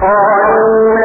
قالوا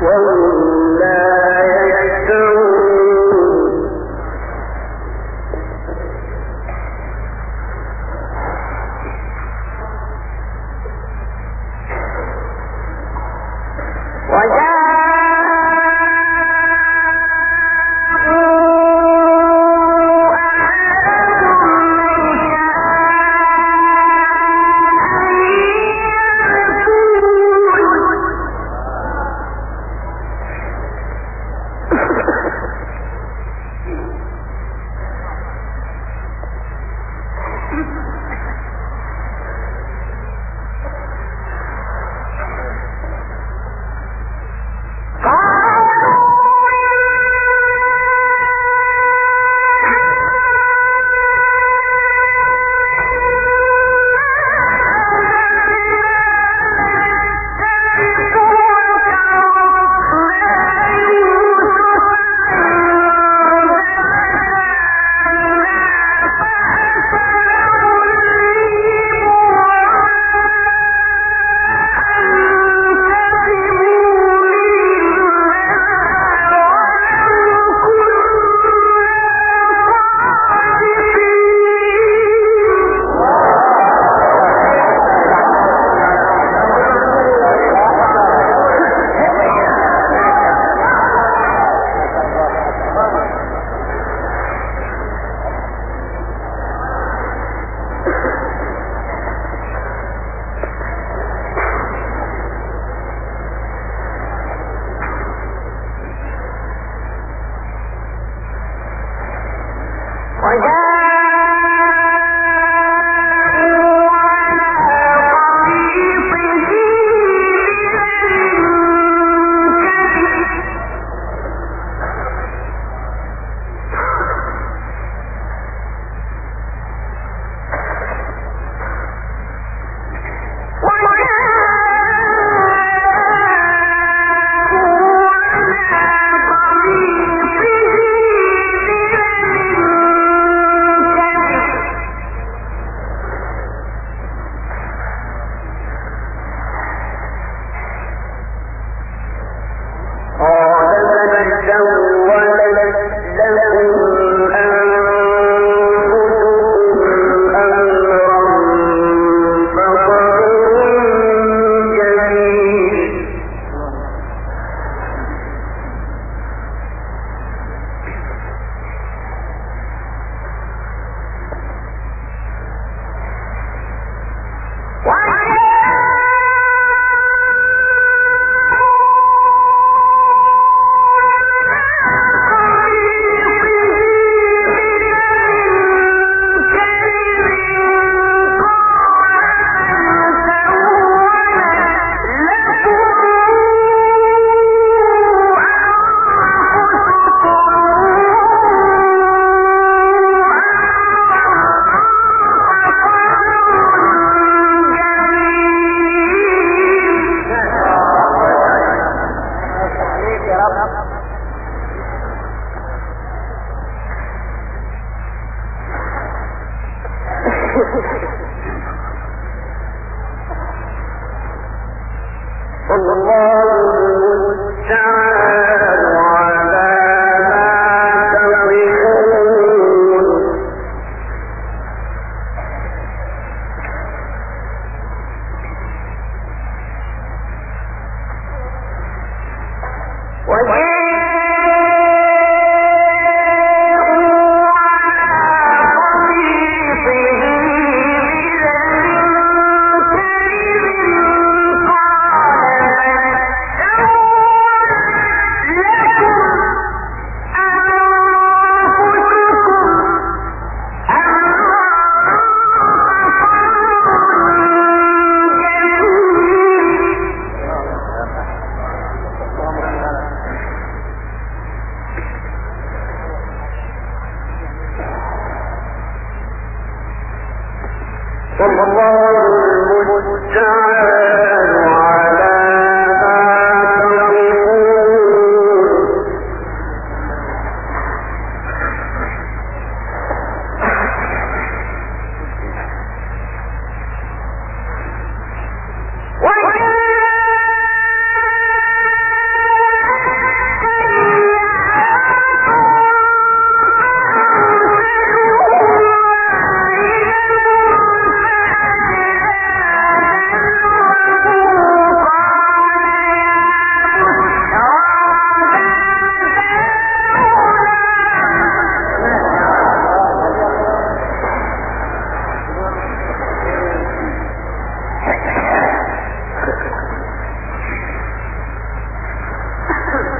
What?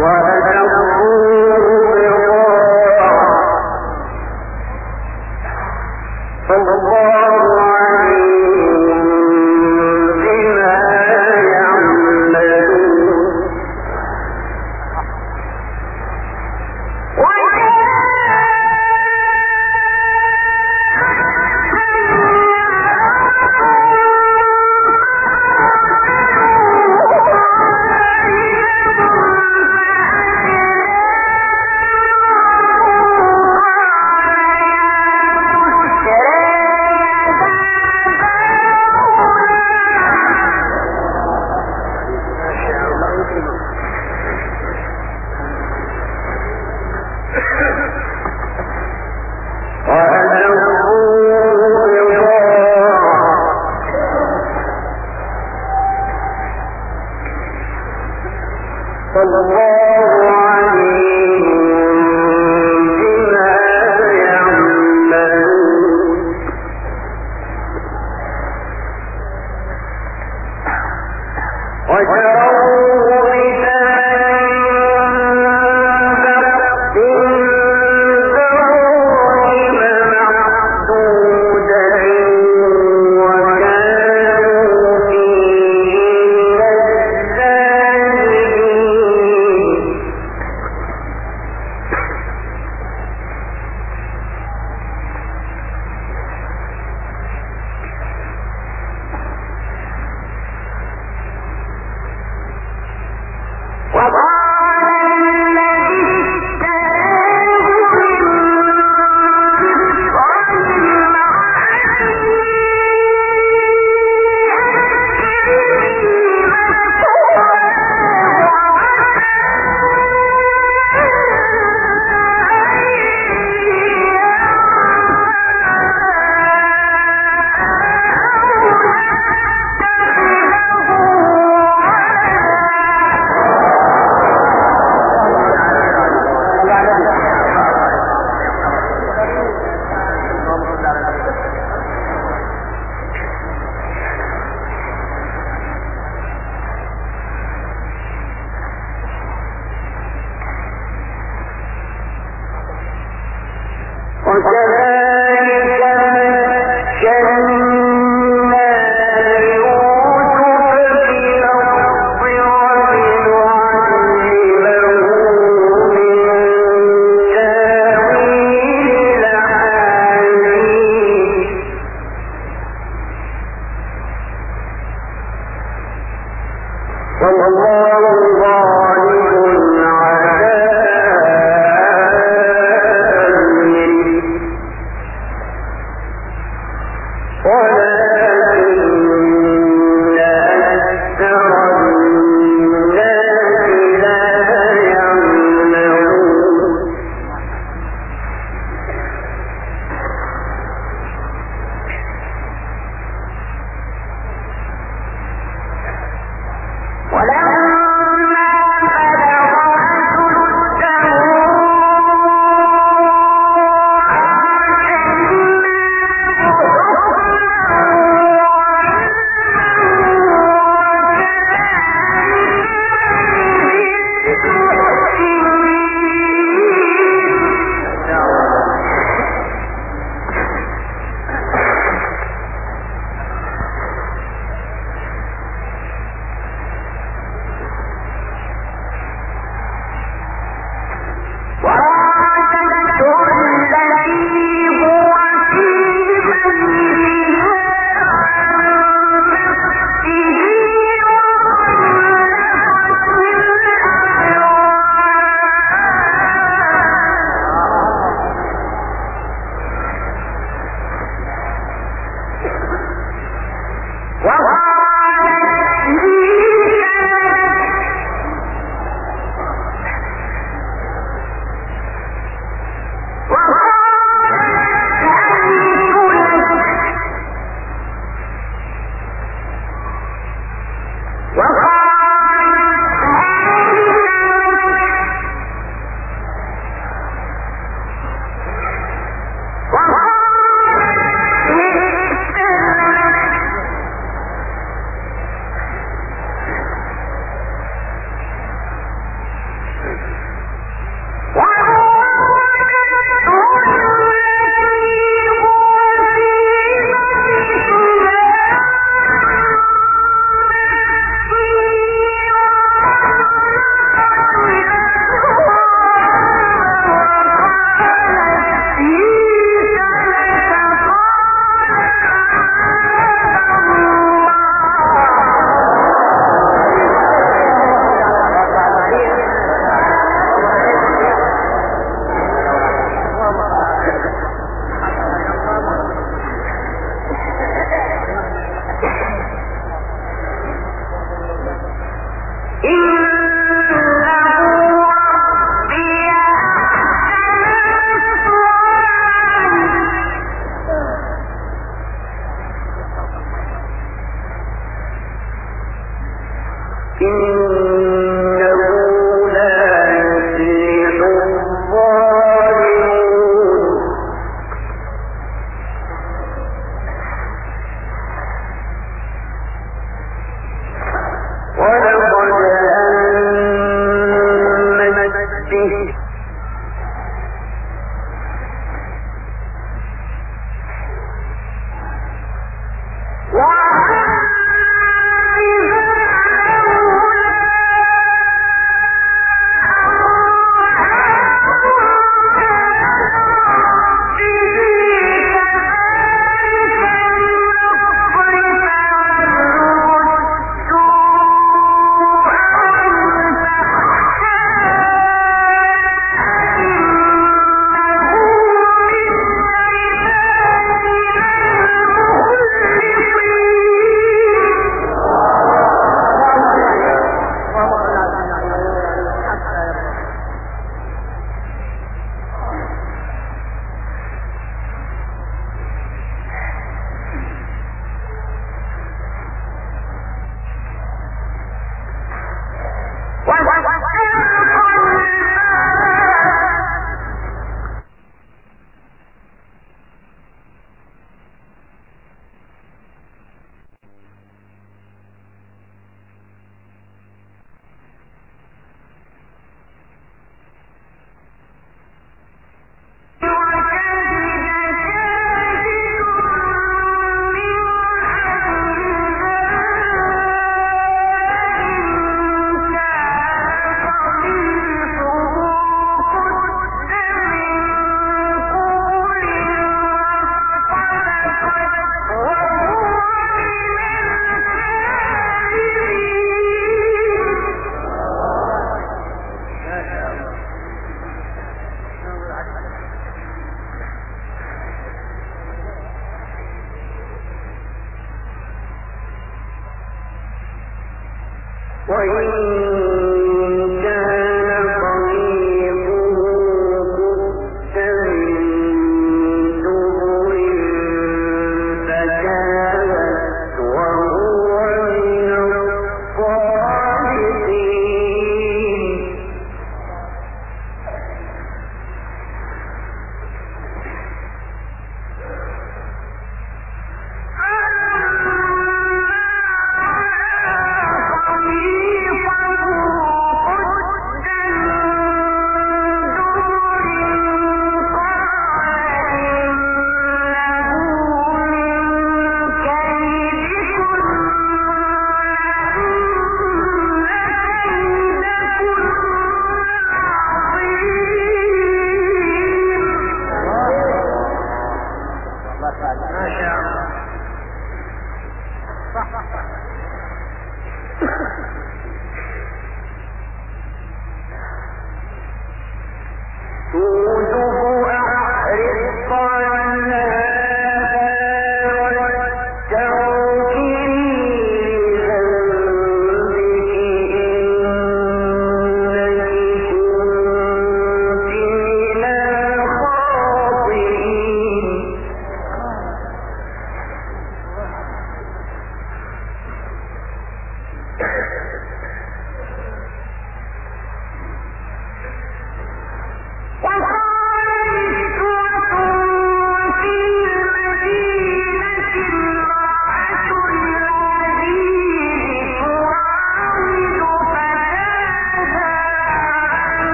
وهذا